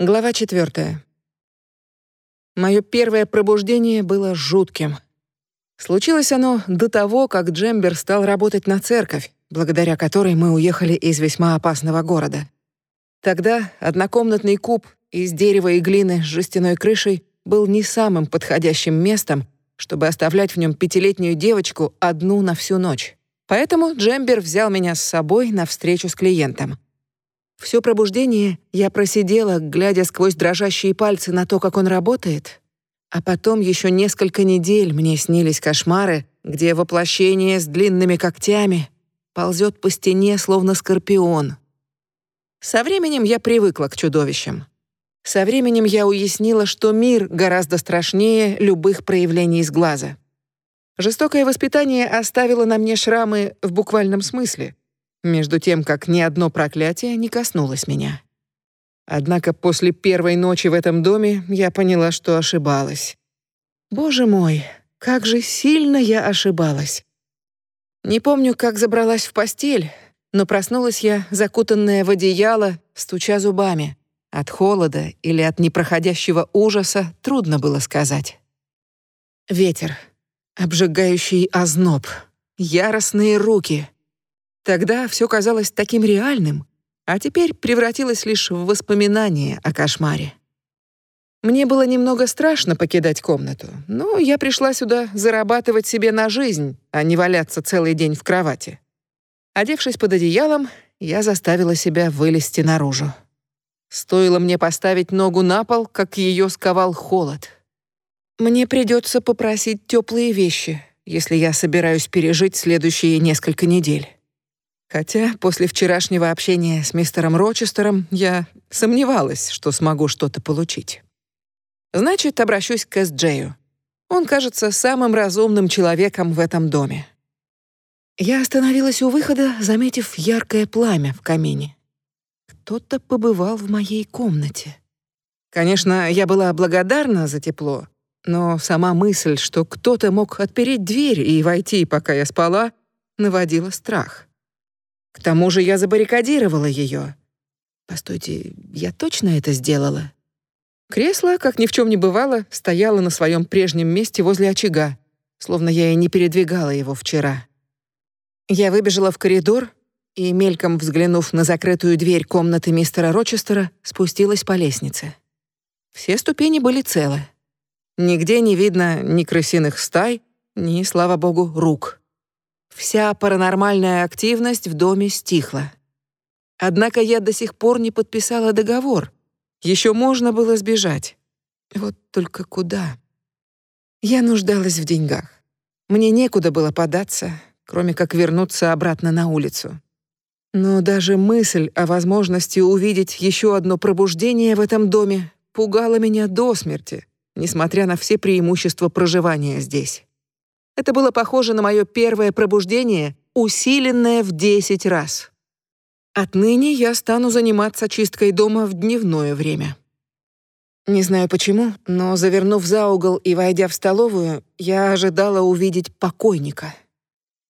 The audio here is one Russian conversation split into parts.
Глава четвертая. Мое первое пробуждение было жутким. Случилось оно до того, как Джембер стал работать на церковь, благодаря которой мы уехали из весьма опасного города. Тогда однокомнатный куб из дерева и глины с жестяной крышей был не самым подходящим местом, чтобы оставлять в нем пятилетнюю девочку одну на всю ночь. Поэтому Джембер взял меня с собой на встречу с клиентом. Всё пробуждение я просидела, глядя сквозь дрожащие пальцы на то, как он работает. А потом ещё несколько недель мне снились кошмары, где воплощение с длинными когтями ползёт по стене, словно скорпион. Со временем я привыкла к чудовищам. Со временем я уяснила, что мир гораздо страшнее любых проявлений из глаза. Жестокое воспитание оставило на мне шрамы в буквальном смысле между тем как ни одно проклятие не коснулось меня. Однако после первой ночи в этом доме я поняла, что ошибалась. Боже мой, как же сильно я ошибалась. Не помню, как забралась в постель, но проснулась я, закутанная в одеяло, стуча зубами. От холода или от непроходящего ужаса трудно было сказать. Ветер, обжигающий озноб, яростные руки — Тогда все казалось таким реальным, а теперь превратилось лишь в воспоминание о кошмаре. Мне было немного страшно покидать комнату, но я пришла сюда зарабатывать себе на жизнь, а не валяться целый день в кровати. Одевшись под одеялом, я заставила себя вылезти наружу. Стоило мне поставить ногу на пол, как ее сковал холод. Мне придется попросить теплые вещи, если я собираюсь пережить следующие несколько недель. Хотя после вчерашнего общения с мистером Рочестером я сомневалась, что смогу что-то получить. Значит, обращусь к Эс-Джею. Он кажется самым разумным человеком в этом доме. Я остановилась у выхода, заметив яркое пламя в камине. Кто-то побывал в моей комнате. Конечно, я была благодарна за тепло, но сама мысль, что кто-то мог отпереть дверь и войти, пока я спала, наводила страх. К тому же я забаррикадировала ее. Постойте, я точно это сделала? Кресло, как ни в чем не бывало, стояло на своем прежнем месте возле очага, словно я и не передвигала его вчера. Я выбежала в коридор и, мельком взглянув на закрытую дверь комнаты мистера Рочестера, спустилась по лестнице. Все ступени были целы. Нигде не видно ни крысиных стай, ни, слава богу, рук. Вся паранормальная активность в доме стихла. Однако я до сих пор не подписала договор. Еще можно было сбежать. Вот только куда? Я нуждалась в деньгах. Мне некуда было податься, кроме как вернуться обратно на улицу. Но даже мысль о возможности увидеть еще одно пробуждение в этом доме пугала меня до смерти, несмотря на все преимущества проживания здесь. Это было похоже на мое первое пробуждение, усиленное в десять раз. Отныне я стану заниматься чисткой дома в дневное время. Не знаю почему, но завернув за угол и войдя в столовую, я ожидала увидеть покойника.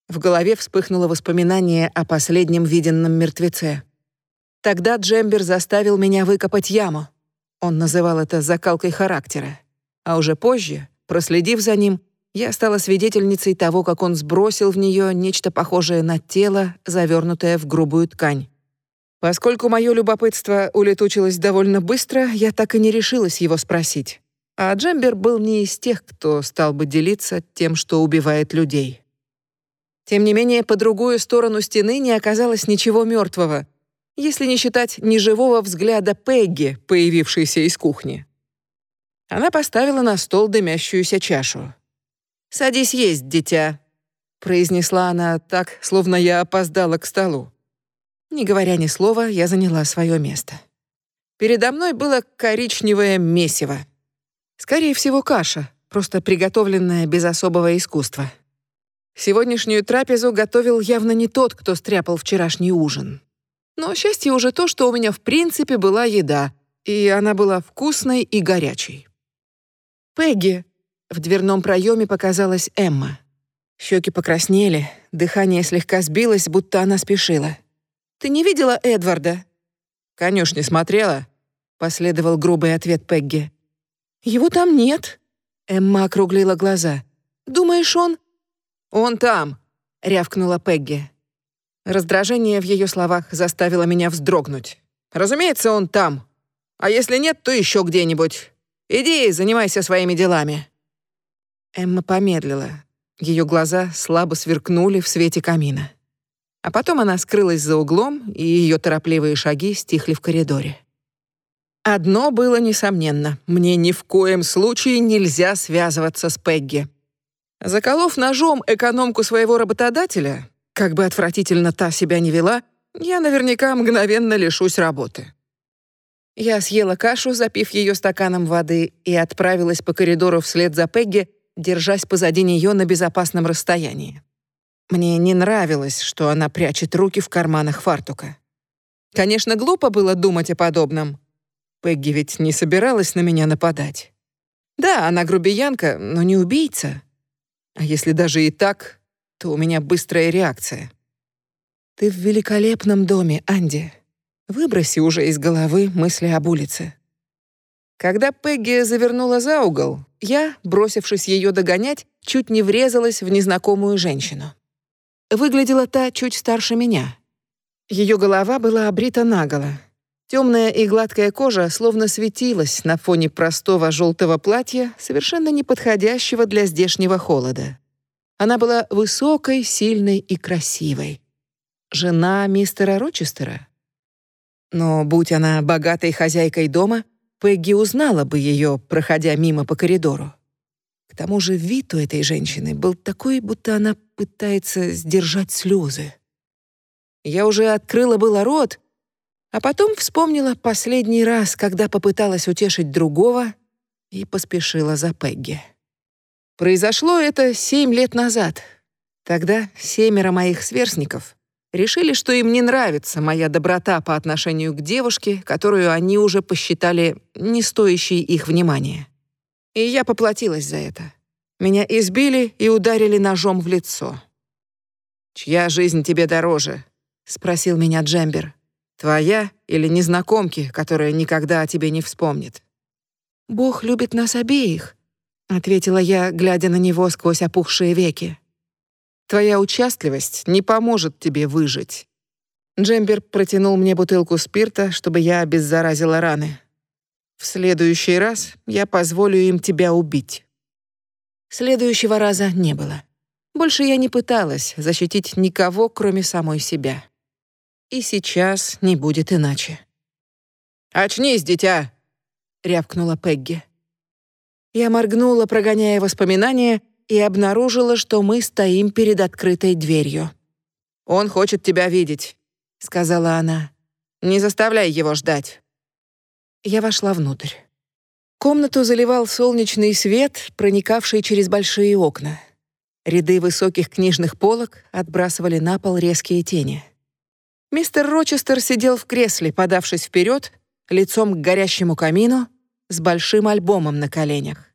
В голове вспыхнуло воспоминание о последнем виденном мертвеце. Тогда Джембер заставил меня выкопать яму. Он называл это закалкой характера. А уже позже, проследив за ним, я стала свидетельницей того, как он сбросил в нее нечто похожее на тело, завернутое в грубую ткань. Поскольку мое любопытство улетучилось довольно быстро, я так и не решилась его спросить. А Джембер был не из тех, кто стал бы делиться тем, что убивает людей. Тем не менее, по другую сторону стены не оказалось ничего мертвого, если не считать неживого взгляда Пегги, появившейся из кухни. Она поставила на стол дымящуюся чашу. «Садись есть, дитя», — произнесла она так, словно я опоздала к столу. Не говоря ни слова, я заняла свое место. Передо мной было коричневое месиво. Скорее всего, каша, просто приготовленная без особого искусства. Сегодняшнюю трапезу готовил явно не тот, кто стряпал вчерашний ужин. Но счастье уже то, что у меня в принципе была еда, и она была вкусной и горячей. «Пегги», в дверном проеме показалась Эмма. Щеки покраснели, дыхание слегка сбилось, будто она спешила. «Ты не видела Эдварда?» «Конюшни смотрела?» — последовал грубый ответ Пегги. «Его там нет», — Эмма округлила глаза. «Думаешь, он...» «Он там», — рявкнула Пегги. Раздражение в ее словах заставило меня вздрогнуть. «Разумеется, он там. А если нет, то еще где-нибудь. Иди, занимайся своими делами». Эмма помедлила. Ее глаза слабо сверкнули в свете камина. А потом она скрылась за углом, и ее торопливые шаги стихли в коридоре. Одно было несомненно. Мне ни в коем случае нельзя связываться с Пегги. Заколов ножом экономку своего работодателя, как бы отвратительно та себя не вела, я наверняка мгновенно лишусь работы. Я съела кашу, запив ее стаканом воды, и отправилась по коридору вслед за Пегги, держась позади нее на безопасном расстоянии. Мне не нравилось, что она прячет руки в карманах фартука. Конечно, глупо было думать о подобном. Пегги ведь не собиралась на меня нападать. Да, она грубиянка, но не убийца. А если даже и так, то у меня быстрая реакция. Ты в великолепном доме, Анди. Выброси уже из головы мысли об улице. Когда Пегги завернула за угол, я, бросившись ее догонять, чуть не врезалась в незнакомую женщину. Выглядела та чуть старше меня. Ее голова была обрита наголо. Темная и гладкая кожа словно светилась на фоне простого желтого платья, совершенно неподходящего для здешнего холода. Она была высокой, сильной и красивой. Жена мистера Рочестера. Но будь она богатой хозяйкой дома, Пегги узнала бы ее, проходя мимо по коридору. К тому же вид у этой женщины был такой, будто она пытается сдержать слезы. Я уже открыла было рот, а потом вспомнила последний раз, когда попыталась утешить другого и поспешила за Пегги. Произошло это семь лет назад. Тогда семеро моих сверстников решили, что им не нравится моя доброта по отношению к девушке, которую они уже посчитали не стоящей их внимания. И я поплатилась за это. Меня избили и ударили ножом в лицо. «Чья жизнь тебе дороже?» — спросил меня Джембер. «Твоя или незнакомки, которая никогда о тебе не вспомнит?» «Бог любит нас обеих», ответила я, глядя на него сквозь опухшие веки. Твоя участливость не поможет тебе выжить. Джембер протянул мне бутылку спирта, чтобы я обеззаразила раны. В следующий раз я позволю им тебя убить. Следующего раза не было. Больше я не пыталась защитить никого, кроме самой себя. И сейчас не будет иначе. «Очнись, дитя!» — рявкнула Пегги. Я моргнула, прогоняя воспоминания, и обнаружила, что мы стоим перед открытой дверью. «Он хочет тебя видеть», — сказала она. «Не заставляй его ждать». Я вошла внутрь. Комнату заливал солнечный свет, проникавший через большие окна. Ряды высоких книжных полок отбрасывали на пол резкие тени. Мистер Рочестер сидел в кресле, подавшись вперед, лицом к горящему камину, с большим альбомом на коленях.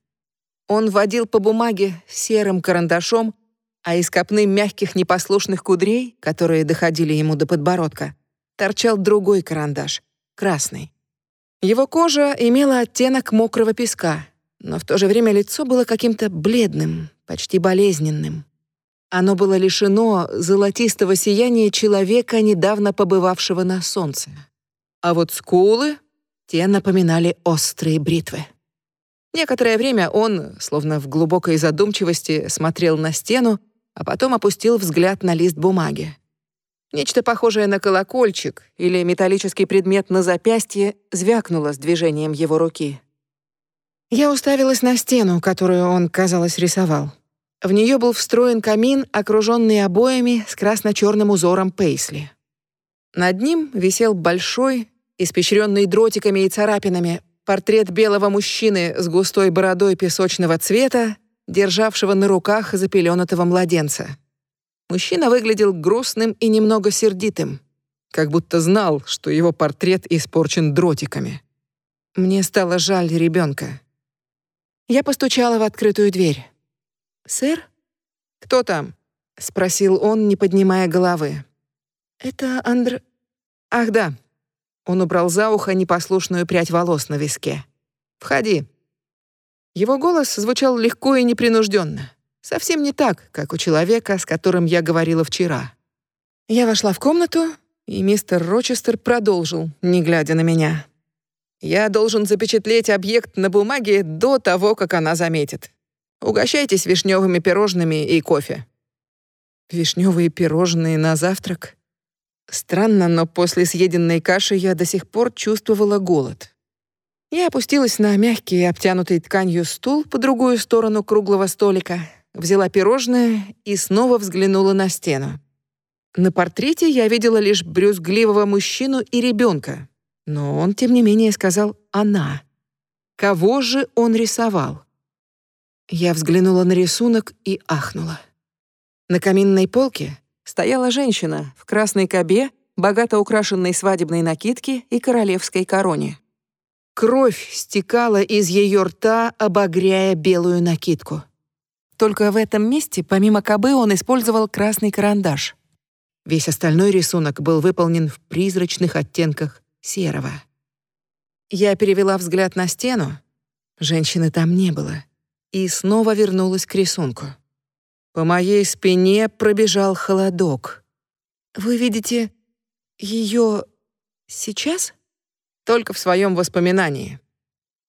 Он водил по бумаге серым карандашом, а из копны мягких непослушных кудрей, которые доходили ему до подбородка, торчал другой карандаш, красный. Его кожа имела оттенок мокрого песка, но в то же время лицо было каким-то бледным, почти болезненным. Оно было лишено золотистого сияния человека, недавно побывавшего на солнце. А вот скулы те напоминали острые бритвы. Некоторое время он, словно в глубокой задумчивости, смотрел на стену, а потом опустил взгляд на лист бумаги. Нечто похожее на колокольчик или металлический предмет на запястье звякнуло с движением его руки. Я уставилась на стену, которую он, казалось, рисовал. В нее был встроен камин, окруженный обоями с красно-черным узором пейсли. Над ним висел большой, испещренный дротиками и царапинами, портрет белого мужчины с густой бородой песочного цвета, державшего на руках запеленатого младенца. Мужчина выглядел грустным и немного сердитым, как будто знал, что его портрет испорчен дротиками. Мне стало жаль ребенка. Я постучала в открытую дверь. «Сэр?» «Кто там?» — спросил он, не поднимая головы. «Это Андр...» «Ах да, Он убрал за ухо непослушную прядь волос на виске. «Входи». Его голос звучал легко и непринужденно, совсем не так, как у человека, с которым я говорила вчера. Я вошла в комнату, и мистер Рочестер продолжил, не глядя на меня. «Я должен запечатлеть объект на бумаге до того, как она заметит. Угощайтесь вишневыми пирожными и кофе». Вишневые пирожные на завтрак? Странно, но после съеденной каши я до сих пор чувствовала голод. Я опустилась на мягкий, обтянутый тканью стул по другую сторону круглого столика, взяла пирожное и снова взглянула на стену. На портрете я видела лишь брюзгливого мужчину и ребенка, но он, тем не менее, сказал «она». Кого же он рисовал? Я взглянула на рисунок и ахнула. На каминной полке стояла женщина в красной кобе, богато украшенной свадебной накидке и королевской короне. Кровь стекала из ее рта, обогряя белую накидку. Только в этом месте, помимо кобы, он использовал красный карандаш. Весь остальной рисунок был выполнен в призрачных оттенках серого. Я перевела взгляд на стену. Женщины там не было. И снова вернулась к рисунку. По моей спине пробежал холодок. Вы видите ее сейчас? Только в своем воспоминании.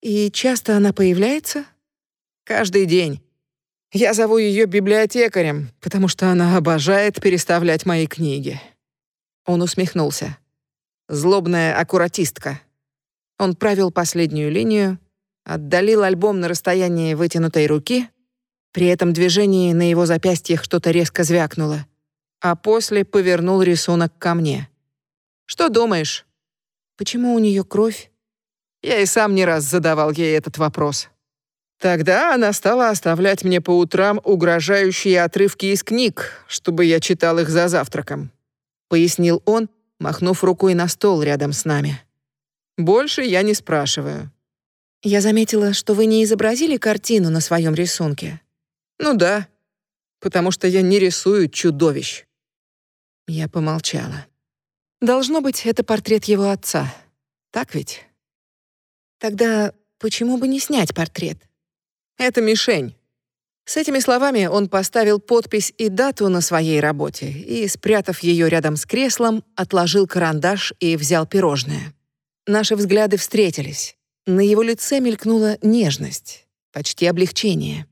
И часто она появляется? Каждый день. Я зову ее библиотекарем, потому что она обожает переставлять мои книги. Он усмехнулся. Злобная аккуратистка. Он правил последнюю линию, отдалил альбом на расстоянии вытянутой руки при этом движении на его запястьях что-то резко звякнуло, а после повернул рисунок ко мне. «Что думаешь? Почему у нее кровь?» Я и сам не раз задавал ей этот вопрос. Тогда она стала оставлять мне по утрам угрожающие отрывки из книг, чтобы я читал их за завтраком, пояснил он, махнув рукой на стол рядом с нами. Больше я не спрашиваю. Я заметила, что вы не изобразили картину на своем рисунке. Ну да, потому что я не рисую чудовищ. Я помолчала. Должно быть, это портрет его отца. Так ведь? Тогда почему бы не снять портрет? Это мишень. С этими словами он поставил подпись и дату на своей работе и, спрятав ее рядом с креслом, отложил карандаш и взял пирожное. Наши взгляды встретились. На его лице мелькнула нежность, почти облегчение.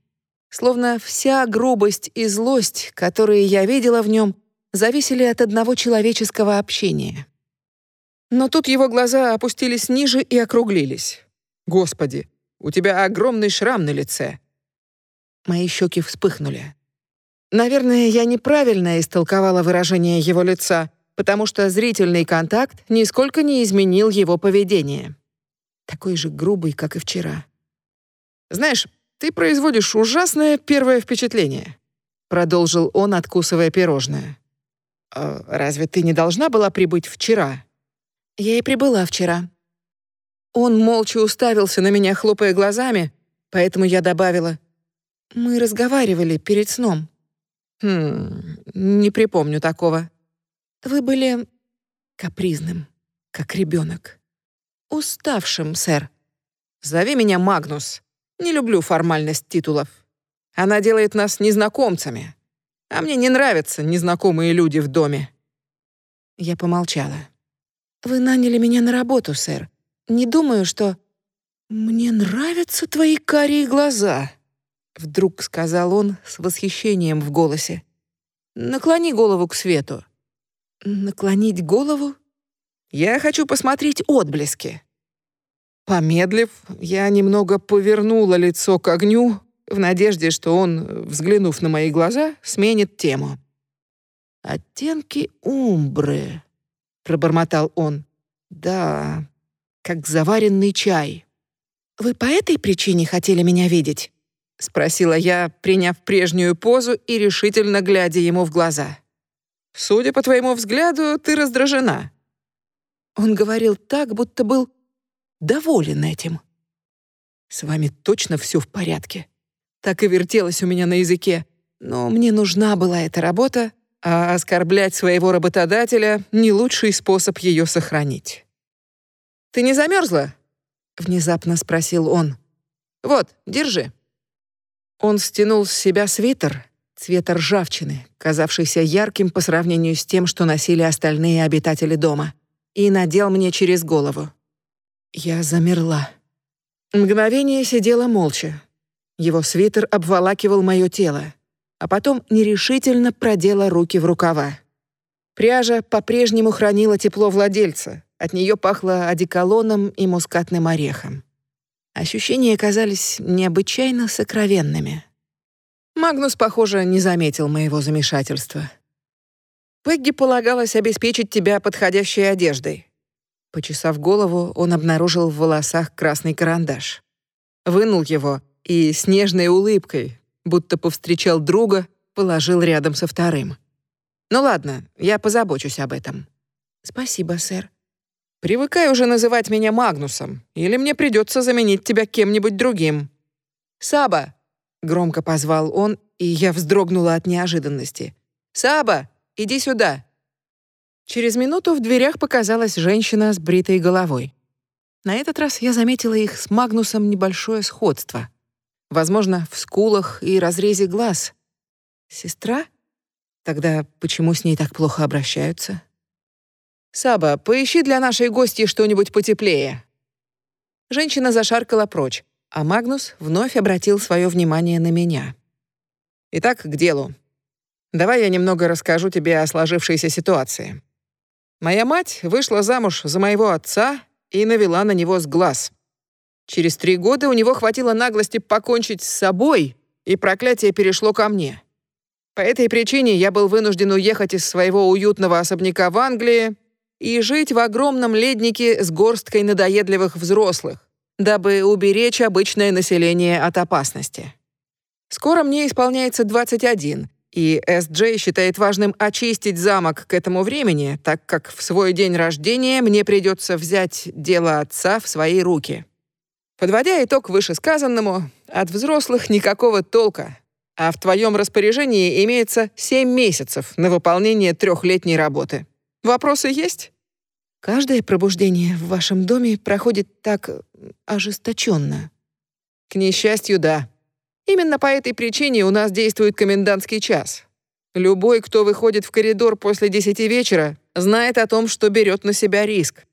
Словно вся грубость и злость, которые я видела в нем, зависели от одного человеческого общения. Но тут его глаза опустились ниже и округлились. «Господи, у тебя огромный шрам на лице!» Мои щеки вспыхнули. Наверное, я неправильно истолковала выражение его лица, потому что зрительный контакт нисколько не изменил его поведение. Такой же грубый, как и вчера. Знаешь, ты производишь ужасное первое впечатление», — продолжил он, откусывая пирожное. «А разве ты не должна была прибыть вчера?» «Я и прибыла вчера». Он молча уставился на меня, хлопая глазами, поэтому я добавила. «Мы разговаривали перед сном». «Хм, не припомню такого». «Вы были капризным, как ребенок. Уставшим, сэр». «Зови меня Магнус», не люблю формальность титулов. Она делает нас незнакомцами. А мне не нравятся незнакомые люди в доме». Я помолчала. «Вы наняли меня на работу, сэр. Не думаю, что...» «Мне нравятся твои карие глаза», — вдруг сказал он с восхищением в голосе. «Наклони голову к свету». «Наклонить голову?» «Я хочу посмотреть отблески». Помедлив, я немного повернула лицо к огню в надежде, что он, взглянув на мои глаза, сменит тему. «Оттенки умбры», — пробормотал он. «Да, как заваренный чай». «Вы по этой причине хотели меня видеть?» — спросила я, приняв прежнюю позу и решительно глядя ему в глаза. «Судя по твоему взгляду, ты раздражена». Он говорил так, будто был доволен этим. С вами точно все в порядке. Так и вертелось у меня на языке. Но мне нужна была эта работа, а оскорблять своего работодателя — не лучший способ ее сохранить. Ты не замерзла? внезапно спросил он. Вот, держи. Он стянул с себя свитер цвета ржавчины, казавшийся ярким по сравнению с тем, что носили остальные обитатели дома, и надел мне через голову. Я замерла. Мгновение сидела молча. Его свитер обволакивал мое тело, а потом нерешительно продела руки в рукава. Пряжа по-прежнему хранила тепло владельца. От нее пахло одеколоном и мускатным орехом. Ощущения казались необычайно сокровенными. Магнус, похоже, не заметил моего замешательства. Пегги полагалось обеспечить тебя подходящей одеждой. Почесав голову, он обнаружил в волосах красный карандаш. Вынул его и с нежной улыбкой, будто повстречал друга, положил рядом со вторым. «Ну ладно, я позабочусь об этом». «Спасибо, сэр». «Привыкай уже называть меня Магнусом, или мне придется заменить тебя кем-нибудь другим». «Саба!» — громко позвал он, и я вздрогнула от неожиданности. «Саба, иди сюда!» Через минуту в дверях показалась женщина с бритой головой. На этот раз я заметила их с Магнусом небольшое сходство. Возможно, в скулах и разрезе глаз. Сестра? Тогда почему с ней так плохо обращаются? «Саба, поищи для нашей гости что-нибудь потеплее». Женщина зашаркала прочь, а Магнус вновь обратил свое внимание на меня. «Итак, к делу. Давай я немного расскажу тебе о сложившейся ситуации. Моя мать вышла замуж за моего отца и навела на него с глаз. Через три года у него хватило наглости покончить с собой, и проклятие перешло ко мне. По этой причине я был вынужден уехать из своего уютного особняка в Англии и жить в огромном леднике с горсткой надоедливых взрослых, дабы уберечь обычное население от опасности. Скоро мне исполняется 21, и С.Джей считает важным очистить замок к этому времени, так как в свой день рождения мне придется взять дело отца в свои руки. Подводя итог вышесказанному, от взрослых никакого толка, а в твоем распоряжении имеется семь месяцев на выполнение трехлетней работы. Вопросы есть? Каждое пробуждение в вашем доме проходит так ожесточенно. К несчастью, да. Именно по этой причине у нас действует комендантский час. Любой, кто выходит в коридор после десяти вечера, знает о том, что берет на себя риск.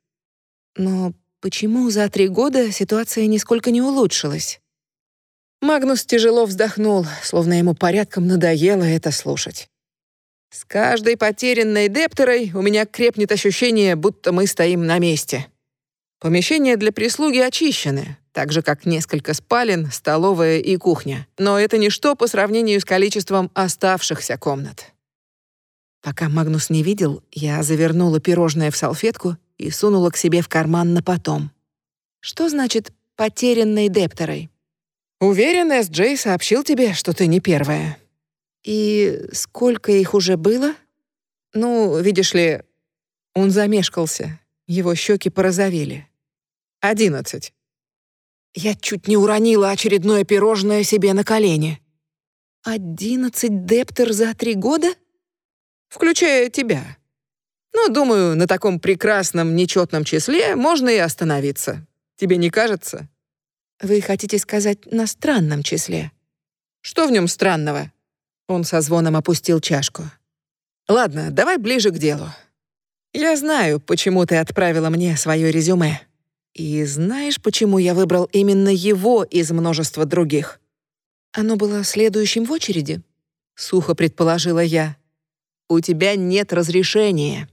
Но почему за три года ситуация нисколько не улучшилась? Магнус тяжело вздохнул, словно ему порядком надоело это слушать. С каждой потерянной дептерой у меня крепнет ощущение, будто мы стоим на месте. Помещения для прислуги очищены, так же, как несколько спален, столовая и кухня. Но это ничто по сравнению с количеством оставшихся комнат. Пока Магнус не видел, я завернула пирожное в салфетку и сунула к себе в карман на потом. Что значит «потерянной депторой»? Уверен, С.Джей сообщил тебе, что ты не первая. И сколько их уже было? Ну, видишь ли, он замешкался. Его щеки порозовели. Одиннадцать. Я чуть не уронила очередное пирожное себе на колени. «Одиннадцать дептер за три года?» «Включая тебя. Ну, думаю, на таком прекрасном нечетном числе можно и остановиться. Тебе не кажется?» «Вы хотите сказать на странном числе?» «Что в нем странного?» Он со звоном опустил чашку. «Ладно, давай ближе к делу. Я знаю, почему ты отправила мне свое резюме. И знаешь, почему я выбрал именно его из множества других? Оно было следующим в очереди, сухо предположила я. У тебя нет разрешения.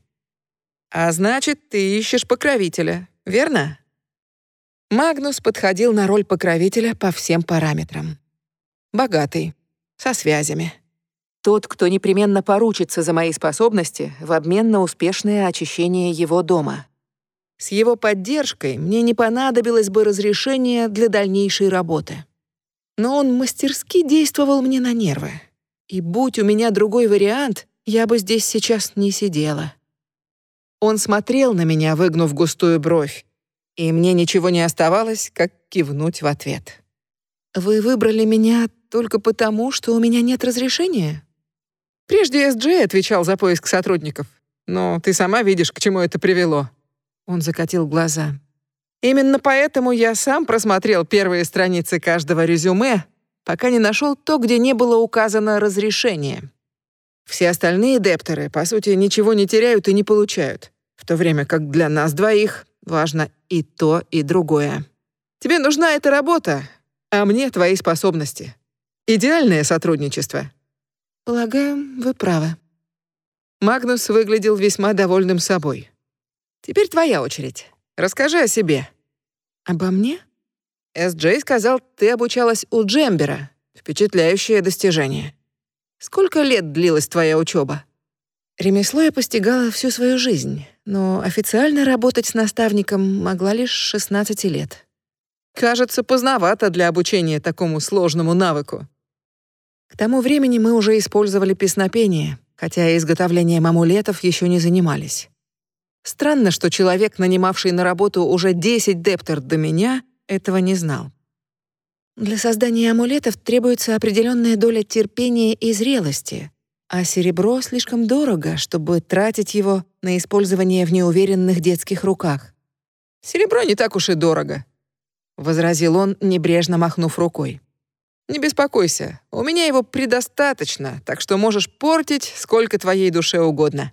А значит, ты ищешь покровителя, верно? Магнус подходил на роль покровителя по всем параметрам. Богатый, со связями. Тот, кто непременно поручится за мои способности в обмен на успешное очищение его дома. С его поддержкой мне не понадобилось бы разрешение для дальнейшей работы. Но он мастерски действовал мне на нервы. И будь у меня другой вариант, я бы здесь сейчас не сидела. Он смотрел на меня, выгнув густую бровь, и мне ничего не оставалось, как кивнуть в ответ. «Вы выбрали меня только потому, что у меня нет разрешения?» Прежде SJ отвечал за поиск сотрудников, но ты сама видишь, к чему это привело. Он закатил глаза. Именно поэтому я сам просмотрел первые страницы каждого резюме, пока не нашел то, где не было указано разрешение. Все остальные дептеры, по сути, ничего не теряют и не получают, в то время как для нас двоих важно и то, и другое. Тебе нужна эта работа, а мне твои способности. Идеальное сотрудничество. Полагаю, вы правы. Магнус выглядел весьма довольным собой. Теперь твоя очередь. Расскажи о себе. Обо мне? С.Джей сказал, ты обучалась у Джембера. Впечатляющее достижение. Сколько лет длилась твоя учеба? Ремесло я постигала всю свою жизнь, но официально работать с наставником могла лишь 16 лет. Кажется, поздновато для обучения такому сложному навыку. К тому времени мы уже использовали песнопение, хотя изготовлением амулетов еще не занимались. Странно, что человек, нанимавший на работу уже 10 дептер до меня, этого не знал. Для создания амулетов требуется определенная доля терпения и зрелости, а серебро слишком дорого, чтобы тратить его на использование в неуверенных детских руках. «Серебро не так уж и дорого», — возразил он, небрежно махнув рукой. «Не беспокойся, у меня его предостаточно, так что можешь портить сколько твоей душе угодно.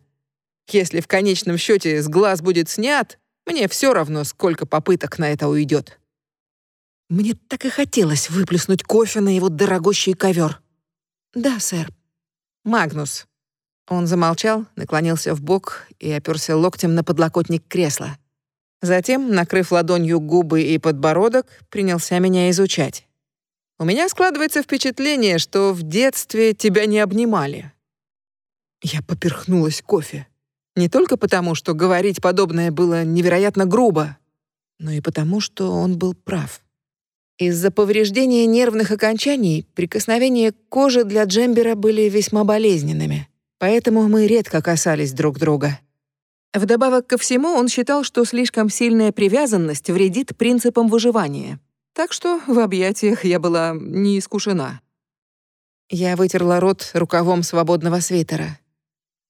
Если в конечном счете с глаз будет снят, мне все равно, сколько попыток на это уйдет». Мне так и хотелось выплеснуть кофе на его дорогущий ковер. «Да, сэр». «Магнус». Он замолчал, наклонился в бок и оперся локтем на подлокотник кресла. Затем, накрыв ладонью губы и подбородок, принялся меня изучать. «У меня складывается впечатление, что в детстве тебя не обнимали». Я поперхнулась кофе. Не только потому, что говорить подобное было невероятно грубо, но и потому, что он был прав. Из-за повреждения нервных окончаний прикосновения к коже для Джембера были весьма болезненными, поэтому мы редко касались друг друга. Вдобавок ко всему, он считал, что слишком сильная привязанность вредит принципам выживания. Так что в объятиях я была не искушена. Я вытерла рот рукавом свободного свитера.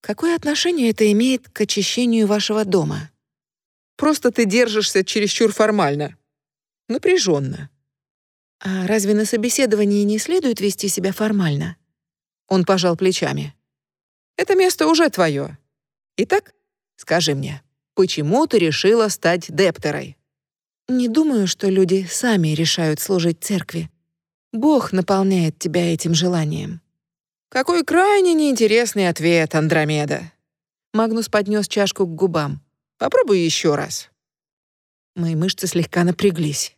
Какое отношение это имеет к очищению вашего дома? Просто ты держишься чересчур формально. Напряженно. А разве на собеседовании не следует вести себя формально? Он пожал плечами. Это место уже твое. Итак, Скажи мне, почему ты решила стать дептерой? Не думаю, что люди сами решают служить церкви. Бог наполняет тебя этим желанием. Какой крайне неинтересный ответ, Андромеда. Магнус поднес чашку к губам. Попробуй еще раз. Мои мышцы слегка напряглись.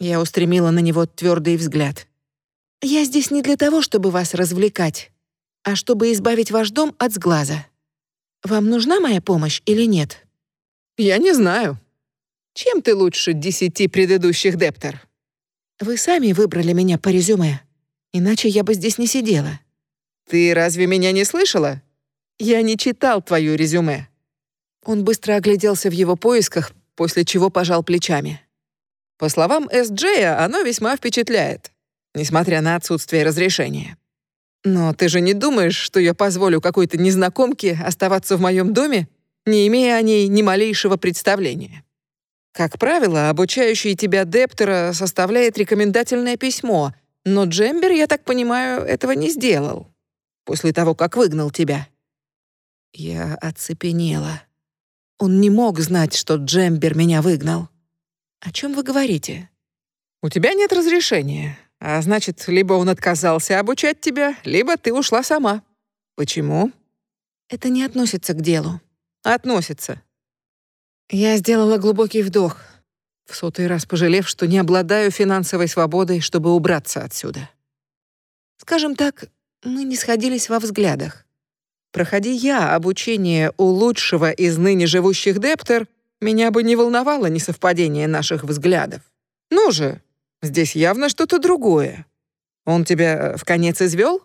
Я устремила на него твердый взгляд. Я здесь не для того, чтобы вас развлекать, а чтобы избавить ваш дом от сглаза. Вам нужна моя помощь или нет? Я не знаю. Чем ты лучше десяти предыдущих дептер? Вы сами выбрали меня по резюме. Иначе я бы здесь не сидела. Ты разве меня не слышала? Я не читал твое резюме. Он быстро огляделся в его поисках, после чего пожал плечами. По словам С.Джея, оно весьма впечатляет, несмотря на отсутствие разрешения. Но ты же не думаешь, что я позволю какой-то незнакомке оставаться в моем доме, не имея о ней ни малейшего представления? Как правило, обучающий тебя дептера составляет рекомендательное письмо, но Джембер, я так понимаю, этого не сделал. После того, как выгнал тебя. Я оцепенела. Он не мог знать, что Джембер меня выгнал. О чем вы говорите? У тебя нет разрешения. А значит, либо он отказался обучать тебя, либо ты ушла сама. Почему? Это не относится к делу. Относится. Я сделала глубокий вдох, в сотый раз пожалев, что не обладаю финансовой свободой, чтобы убраться отсюда. Скажем так, мы не сходились во взглядах. Проходи я обучение у лучшего из ныне живущих дептер, меня бы не волновало несовпадение наших взглядов. Ну же, Здесь явно что-то другое. Он тебя в конец извел?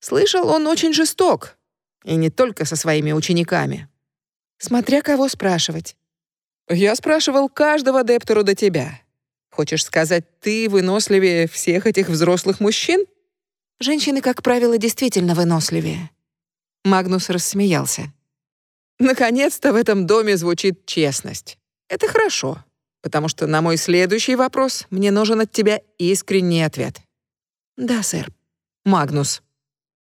Слышал, он очень жесток. И не только со своими учениками. Смотря кого спрашивать. Я спрашивал каждого дептору до тебя. Хочешь сказать, ты выносливее всех этих взрослых мужчин? Женщины, как правило, действительно выносливее. Магнус рассмеялся. Наконец-то в этом доме звучит честность. Это хорошо. потому что на мой следующий вопрос мне нужен от тебя искренний ответ. Да, сэр. Магнус.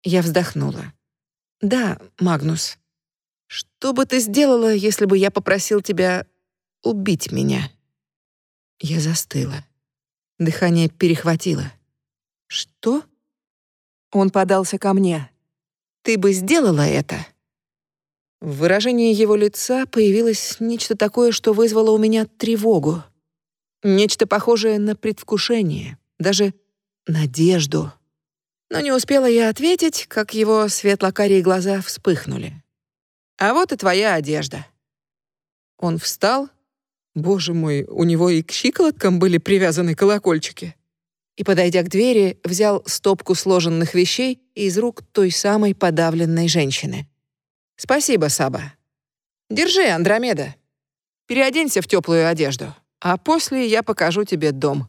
Я вздохнула. Да, Магнус. Что бы ты сделала, если бы я попросил тебя убить меня? Я застыла. Дыхание перехватило. Что? Он подался ко мне. Ты бы сделала это? В выражении его лица появилось нечто такое, что вызвало у меня тревогу. Нечто похожее на предвкушение, даже надежду. Но не успела я ответить, как его светло-карие глаза вспыхнули. «А вот и твоя одежда». Он встал. Боже мой, у него и к щиколоткам были привязаны колокольчики. И, подойдя к двери, взял стопку сложенных вещей из рук той самой подавленной женщины. Спасибо, Саба. Держи, Андромеда. Переоденься в теплую одежду, а после я покажу тебе дом.